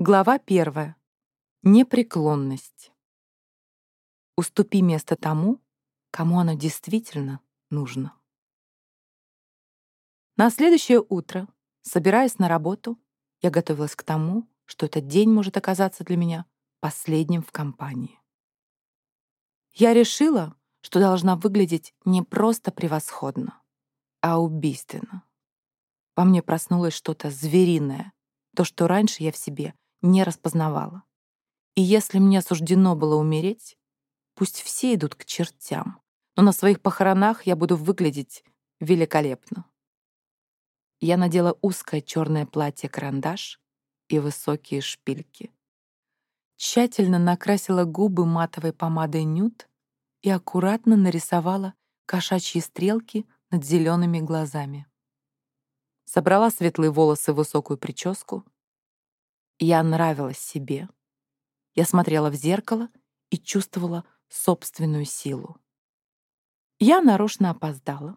Глава первая. Непреклонность. Уступи место тому, кому оно действительно нужно. На следующее утро, собираясь на работу, я готовилась к тому, что этот день может оказаться для меня последним в компании. Я решила, что должна выглядеть не просто превосходно, а убийственно. Во мне проснулось что-то звериное, то, что раньше я в себе не распознавала. И если мне суждено было умереть, пусть все идут к чертям, но на своих похоронах я буду выглядеть великолепно. Я надела узкое черное платье-карандаш и высокие шпильки. Тщательно накрасила губы матовой помадой нюд и аккуратно нарисовала кошачьи стрелки над зелеными глазами. Собрала светлые волосы в высокую прическу, я нравилась себе. Я смотрела в зеркало и чувствовала собственную силу. Я нарочно опоздала.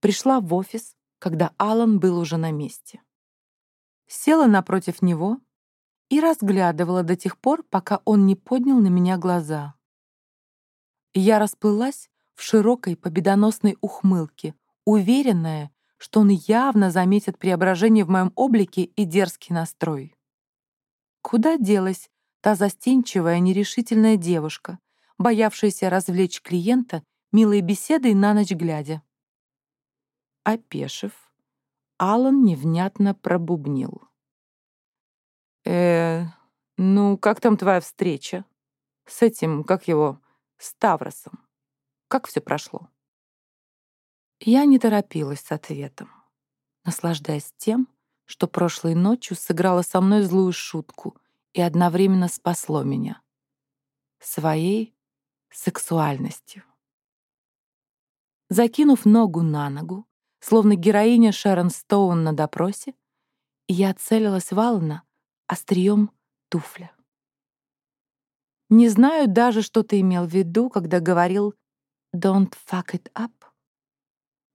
Пришла в офис, когда Алан был уже на месте. Села напротив него и разглядывала до тех пор, пока он не поднял на меня глаза. Я расплылась в широкой победоносной ухмылке, уверенная, что он явно заметит преображение в моем облике и дерзкий настрой. Куда делась та застенчивая, нерешительная девушка, боявшаяся развлечь клиента милой беседой на ночь глядя? Опешив, Алан невнятно пробубнил. «Э, ну, как там твоя встреча? С этим, как его, Ставросом? Как все прошло?» Я не торопилась с ответом, наслаждаясь тем, что прошлой ночью сыграло со мной злую шутку и одновременно спасло меня. Своей сексуальностью. Закинув ногу на ногу, словно героиня Шерон Стоун на допросе, я целилась в Алана острием туфля. Не знаю даже, что ты имел в виду, когда говорил «don't fuck it up».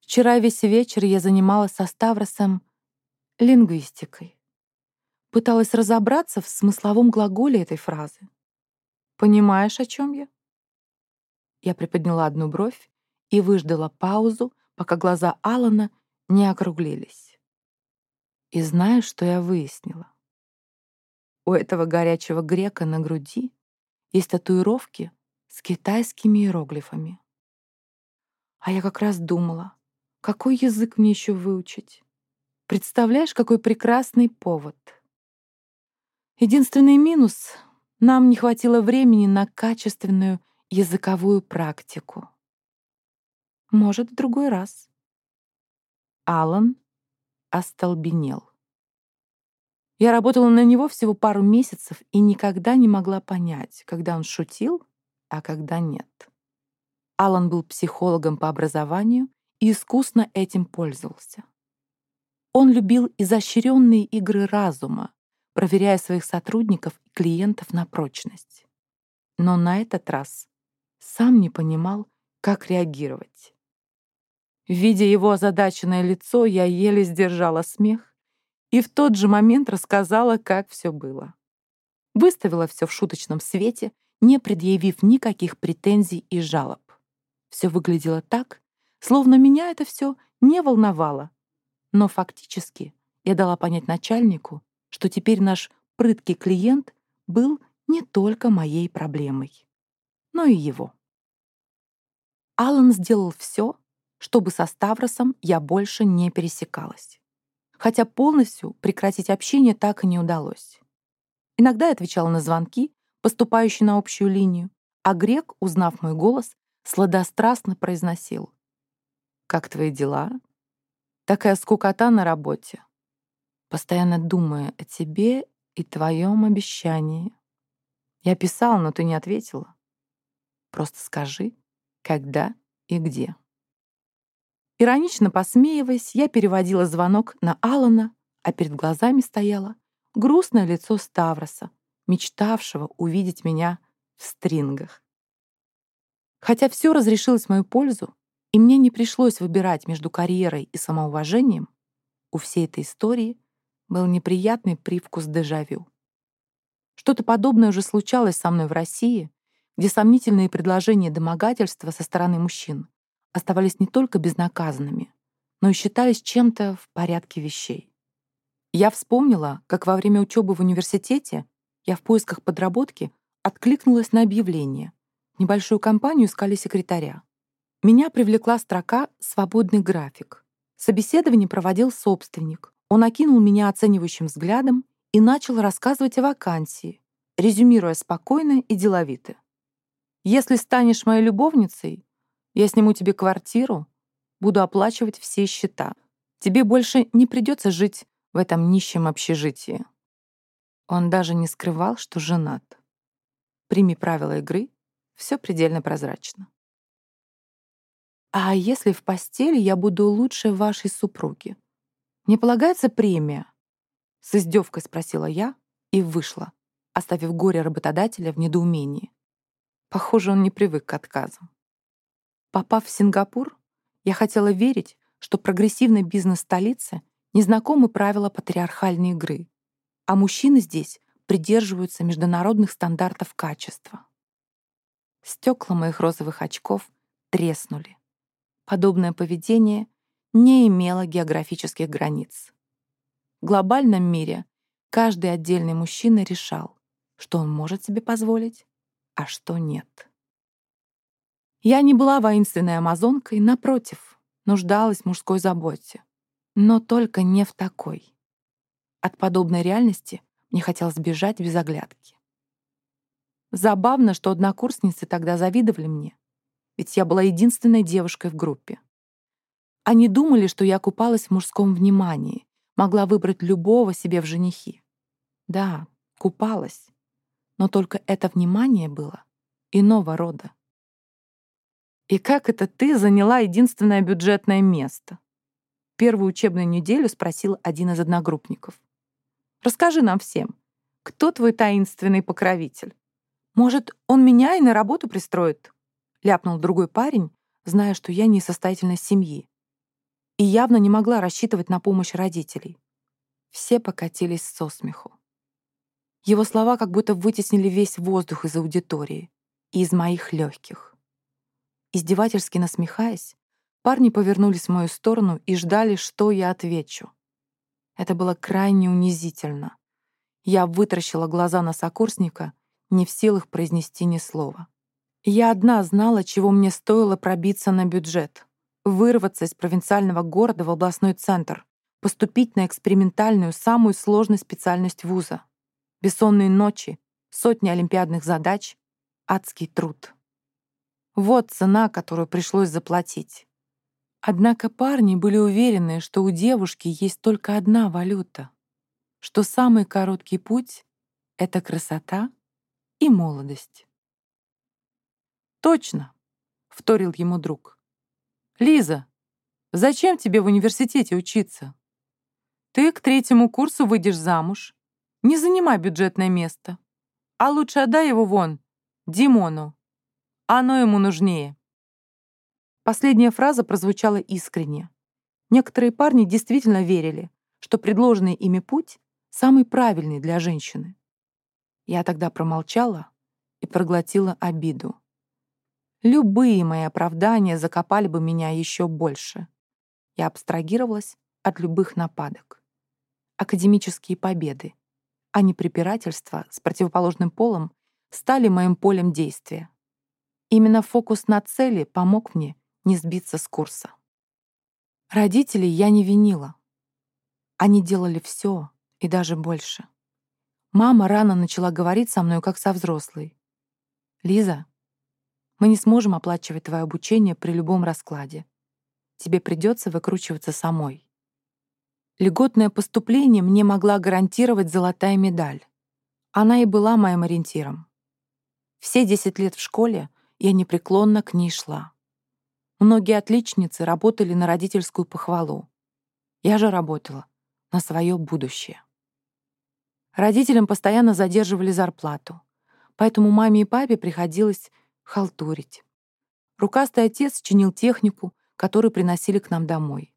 Вчера весь вечер я занималась со Ставросом лингвистикой. Пыталась разобраться в смысловом глаголе этой фразы. Понимаешь, о чем я? Я приподняла одну бровь и выждала паузу, пока глаза Алана не округлились. И знаешь, что я выяснила? У этого горячего грека на груди есть татуировки с китайскими иероглифами. А я как раз думала, какой язык мне еще выучить? Представляешь, какой прекрасный повод. Единственный минус — нам не хватило времени на качественную языковую практику. Может, в другой раз. Алан остолбенел. Я работала на него всего пару месяцев и никогда не могла понять, когда он шутил, а когда нет. Алан был психологом по образованию и искусно этим пользовался. Он любил изощренные игры разума, проверяя своих сотрудников и клиентов на прочность. Но на этот раз сам не понимал, как реагировать. Видя его озадаченное лицо, я еле сдержала смех и в тот же момент рассказала, как все было. Выставила все в шуточном свете, не предъявив никаких претензий и жалоб. Все выглядело так, словно меня это все не волновало, но фактически я дала понять начальнику, что теперь наш прыткий клиент был не только моей проблемой, но и его. Алан сделал все, чтобы со Ставросом я больше не пересекалась. Хотя полностью прекратить общение так и не удалось. Иногда я отвечала на звонки, поступающие на общую линию, а Грек, узнав мой голос, сладострастно произносил. «Как твои дела? Такая скукота на работе. Постоянно думая о тебе и твоем обещании. Я писал, но ты не ответила. Просто скажи, когда и где. Иронично посмеиваясь, я переводила звонок на Алана, а перед глазами стояло грустное лицо Ставроса, мечтавшего увидеть меня в стрингах. Хотя все разрешилось в мою пользу, и мне не пришлось выбирать между карьерой и самоуважением, у всей этой истории был неприятный привкус дежавю. Что-то подобное уже случалось со мной в России, где сомнительные предложения домогательства со стороны мужчин оставались не только безнаказанными, но и считались чем-то в порядке вещей. Я вспомнила, как во время учебы в университете я в поисках подработки откликнулась на объявление. Небольшую компанию искали секретаря. Меня привлекла строка «Свободный график». Собеседование проводил собственник. Он окинул меня оценивающим взглядом и начал рассказывать о вакансии, резюмируя спокойно и деловито. «Если станешь моей любовницей, я сниму тебе квартиру, буду оплачивать все счета. Тебе больше не придется жить в этом нищем общежитии». Он даже не скрывал, что женат. Прими правила игры, все предельно прозрачно. «А если в постели я буду лучше вашей супруги? Не полагается премия?» С издевкой спросила я и вышла, оставив горе работодателя в недоумении. Похоже, он не привык к отказам. Попав в Сингапур, я хотела верить, что прогрессивной бизнес-столице незнакомы правила патриархальной игры, а мужчины здесь придерживаются международных стандартов качества. Стекла моих розовых очков треснули. Подобное поведение не имело географических границ. В глобальном мире каждый отдельный мужчина решал, что он может себе позволить, а что нет. Я не была воинственной амазонкой, напротив, нуждалась в мужской заботе. Но только не в такой. От подобной реальности мне хотелось бежать без оглядки. Забавно, что однокурсницы тогда завидовали мне, ведь я была единственной девушкой в группе. Они думали, что я купалась в мужском внимании, могла выбрать любого себе в женихи. Да, купалась, но только это внимание было иного рода. И как это ты заняла единственное бюджетное место? Первую учебную неделю спросил один из одногруппников. Расскажи нам всем, кто твой таинственный покровитель? Может, он меня и на работу пристроит? Ляпнул другой парень, зная, что я не из состоятельной семьи. И явно не могла рассчитывать на помощь родителей. Все покатились со смеху. Его слова как будто вытеснили весь воздух из аудитории и из моих легких. Издевательски насмехаясь, парни повернулись в мою сторону и ждали, что я отвечу. Это было крайне унизительно. Я вытаращила глаза на сокурсника, не в силах произнести ни слова. Я одна знала, чего мне стоило пробиться на бюджет, вырваться из провинциального города в областной центр, поступить на экспериментальную, самую сложную специальность вуза. Бессонные ночи, сотни олимпиадных задач, адский труд. Вот цена, которую пришлось заплатить. Однако парни были уверены, что у девушки есть только одна валюта, что самый короткий путь — это красота и молодость. «Точно», — вторил ему друг. «Лиза, зачем тебе в университете учиться? Ты к третьему курсу выйдешь замуж, не занимай бюджетное место, а лучше отдай его вон, Димону. Оно ему нужнее. Последняя фраза прозвучала искренне. Некоторые парни действительно верили, что предложенный ими путь самый правильный для женщины. Я тогда промолчала и проглотила обиду. Любые мои оправдания закопали бы меня еще больше. Я абстрагировалась от любых нападок. Академические победы, а не препирательства с противоположным полом стали моим полем действия. Именно фокус на цели помог мне не сбиться с курса. Родителей я не винила. Они делали все и даже больше. Мама рано начала говорить со мной, как со взрослой. «Лиза, мы не сможем оплачивать твое обучение при любом раскладе. Тебе придется выкручиваться самой». Льготное поступление мне могла гарантировать золотая медаль. Она и была моим ориентиром. Все 10 лет в школе — я непреклонно к ней шла. Многие отличницы работали на родительскую похвалу. Я же работала на свое будущее. Родителям постоянно задерживали зарплату, поэтому маме и папе приходилось халтурить. Рукастый отец чинил технику, которую приносили к нам домой.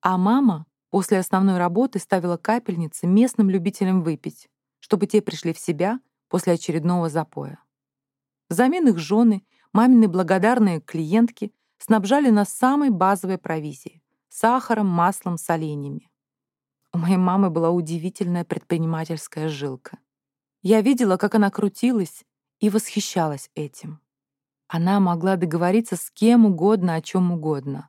А мама после основной работы ставила капельницы местным любителям выпить. чтобы те пришли в себя после очередного запоя. Взамен их жены, мамины благодарные клиентки снабжали нас самой базовой провизией — сахаром, маслом, соленьями. У моей мамы была удивительная предпринимательская жилка. Я видела, как она крутилась и восхищалась этим. Она могла договориться с кем угодно о чем угодно.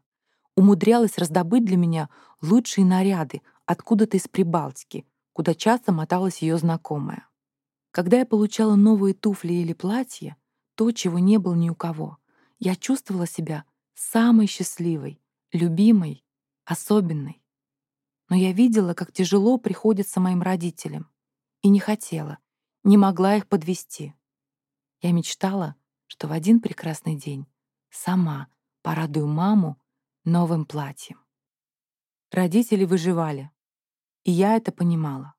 Умудрялась раздобыть для меня лучшие наряды откуда-то из Прибалтики, куда часто моталась ее знакомая. Когда я получала новые туфли или платье, то, чего не было ни у кого, я чувствовала себя самой счастливой, любимой, особенной. Но я видела, как тяжело приходится моим родителям, и не хотела, не могла их подвести. Я мечтала, что в один прекрасный день сама порадую маму новым платьем. Родители выживали, и я это понимала.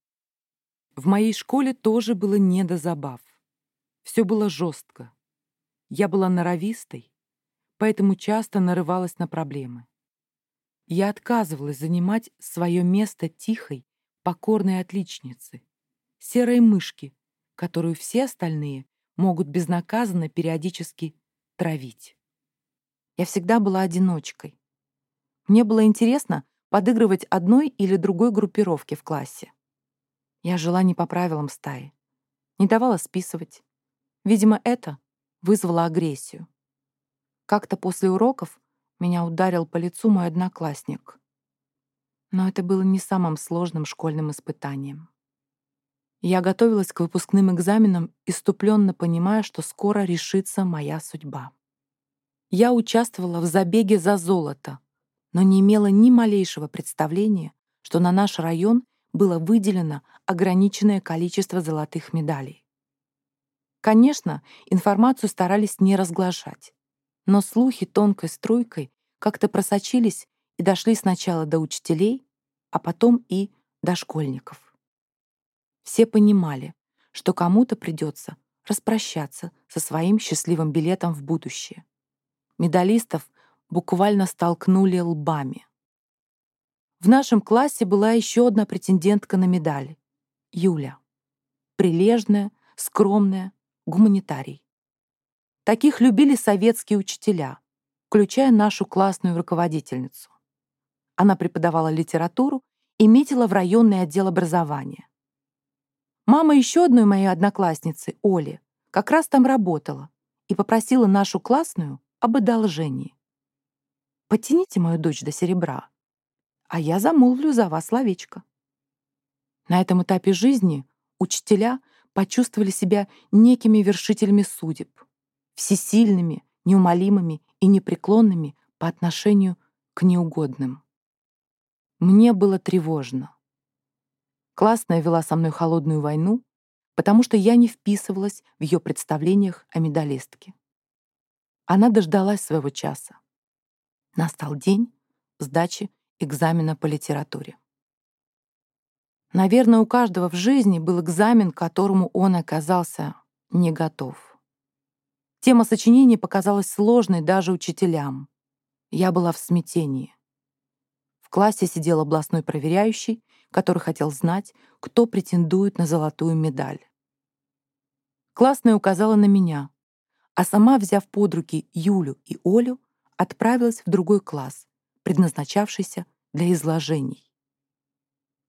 В моей школе тоже было не до забав. Все было жестко. Я была норовистой, поэтому часто нарывалась на проблемы. Я отказывалась занимать свое место тихой, покорной отличницы, серой мышки, которую все остальные могут безнаказанно периодически травить. Я всегда была одиночкой. Мне было интересно подыгрывать одной или другой группировке в классе. Я жила не по правилам стаи, не давала списывать. Видимо, это вызвало агрессию. Как-то после уроков меня ударил по лицу мой одноклассник. Но это было не самым сложным школьным испытанием. Я готовилась к выпускным экзаменам, иступленно понимая, что скоро решится моя судьба. Я участвовала в забеге за золото, но не имела ни малейшего представления, что на наш район было выделено ограниченное количество золотых медалей. Конечно, информацию старались не разглашать, но слухи тонкой струйкой как-то просочились и дошли сначала до учителей, а потом и до школьников. Все понимали, что кому-то придется распрощаться со своим счастливым билетом в будущее. Медалистов буквально столкнули лбами. В нашем классе была еще одна претендентка на медаль — Юля. Прилежная, скромная, гуманитарий. Таких любили советские учителя, включая нашу классную руководительницу. Она преподавала литературу и метила в районный отдел образования. Мама еще одной моей одноклассницы, Оли, как раз там работала и попросила нашу классную об одолжении. «Потяните мою дочь до серебра, а я замолвлю за вас словечко». На этом этапе жизни учителя почувствовали себя некими вершителями судеб, всесильными, неумолимыми и непреклонными по отношению к неугодным. Мне было тревожно. Классная вела со мной холодную войну, потому что я не вписывалась в ее представлениях о медалистке. Она дождалась своего часа. Настал день сдачи экзамена по литературе. Наверное, у каждого в жизни был экзамен, к которому он оказался не готов. Тема сочинения показалась сложной даже учителям. Я была в смятении. В классе сидел областной проверяющий который хотел знать, кто претендует на золотую медаль. Классная указала на меня, а сама, взяв под руки Юлю и Олю, отправилась в другой класс, предназначавшийся для изложений.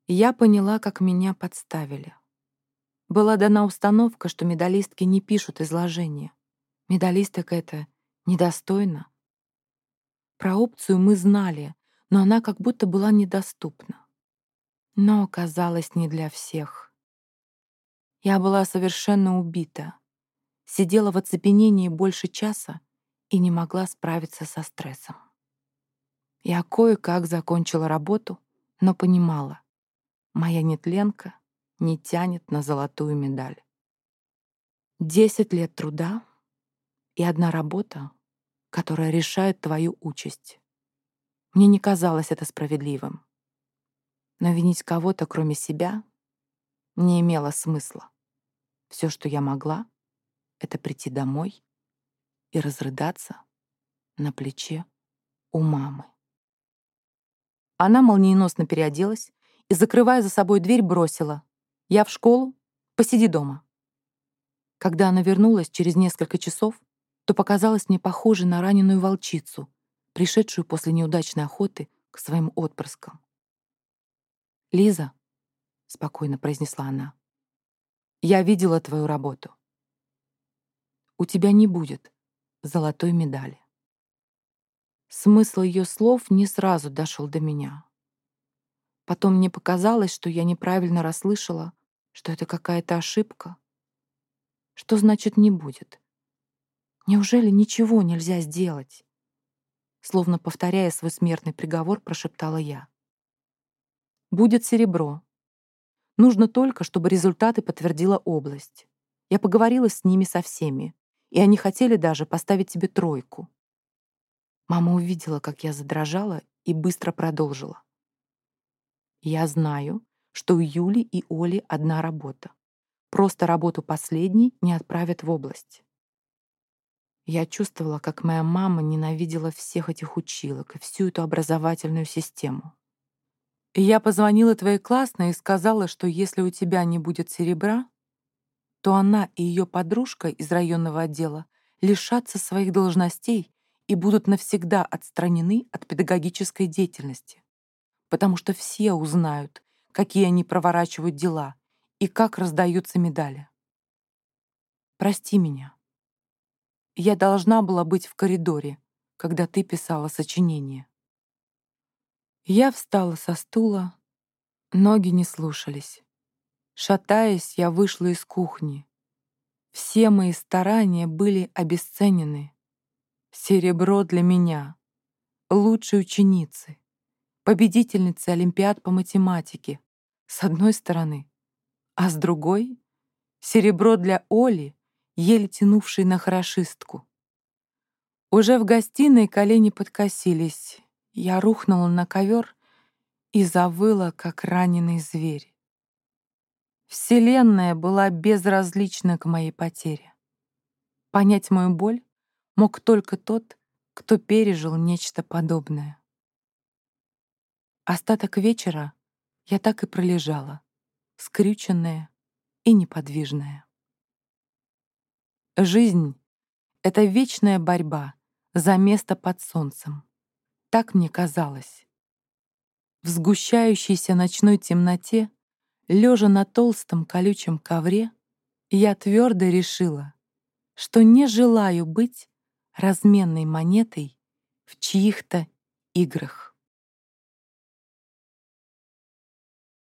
Я поняла, как меня подставили. Была дана установка, что медалистки не пишут изложения. Медалисток это недостойно. Про опцию мы знали, но она как будто была недоступна но оказалось не для всех. Я была совершенно убита, сидела в оцепенении больше часа и не могла справиться со стрессом. Я кое-как закончила работу, но понимала, моя нетленка не тянет на золотую медаль. Десять лет труда и одна работа, которая решает твою участь. Мне не казалось это справедливым. Но винить кого-то, кроме себя, не имело смысла. Все, что я могла, это прийти домой и разрыдаться на плече у мамы. Она молниеносно переоделась и, закрывая за собой дверь, бросила. «Я в школу, Посиди дома». Когда она вернулась через несколько часов, то показалась мне похожей на раненую волчицу, пришедшую после неудачной охоты к своим отпрыскам. «Лиза», — спокойно произнесла она, — «я видела твою работу. У тебя не будет золотой медали». Смысл ее слов не сразу дошел до меня. Потом мне показалось, что я неправильно расслышала, что это какая-то ошибка. Что значит «не будет»? Неужели ничего нельзя сделать? Словно повторяя свой смертный приговор, прошептала я. Будет серебро. Нужно только, чтобы результаты подтвердила область. Я поговорила с ними со всеми, и они хотели даже поставить тебе тройку. Мама увидела, как я задрожала, и быстро продолжила. Я знаю, что у Юли и Оли одна работа. Просто работу последней не отправят в область. Я чувствовала, как моя мама ненавидела всех этих училок и всю эту образовательную систему. Я позвонила твоей классной и сказала, что если у тебя не будет серебра, то она и ее подружка из районного отдела лишатся своих должностей и будут навсегда отстранены от педагогической деятельности потому что все узнают, какие они проворачивают дела и как раздаются медали. Прости меня. Я должна была быть в коридоре, когда ты писала сочинение. Я встала со стула, ноги не слушались. Шатаясь, я вышла из кухни. Все мои старания были обесценены. Серебро для меня, лучшей ученицы, победительницы Олимпиад по математике, с одной стороны, а с другой — серебро для Оли, еле тянувшей на хорошистку. Уже в гостиной колени подкосились, я рухнула на ковер и завыла, как раненый зверь. Вселенная была безразлична к моей потере. Понять мою боль мог только тот, кто пережил нечто подобное. Остаток вечера я так и пролежала, скрюченная и неподвижная. Жизнь — это вечная борьба за место под солнцем. Так мне казалось. В сгущающейся ночной темноте, лежа на толстом колючем ковре, я твердо решила, что не желаю быть разменной монетой в чьих-то играх.